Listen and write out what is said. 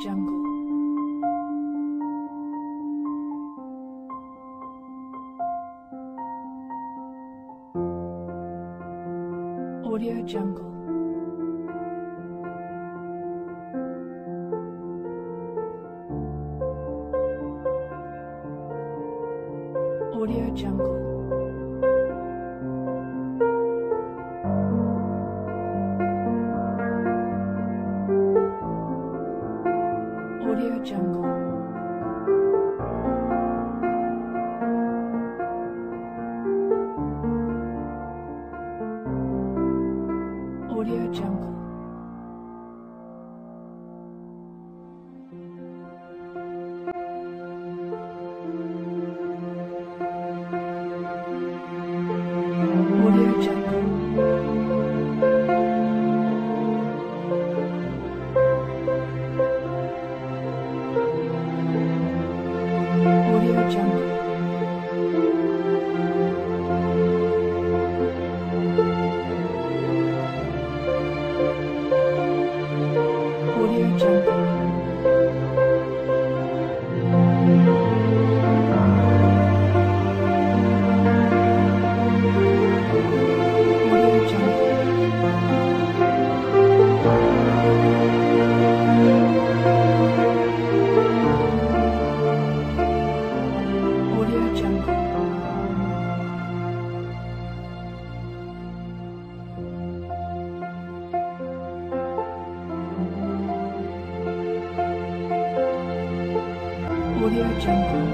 Jungle. Audio Jungle. Jungle.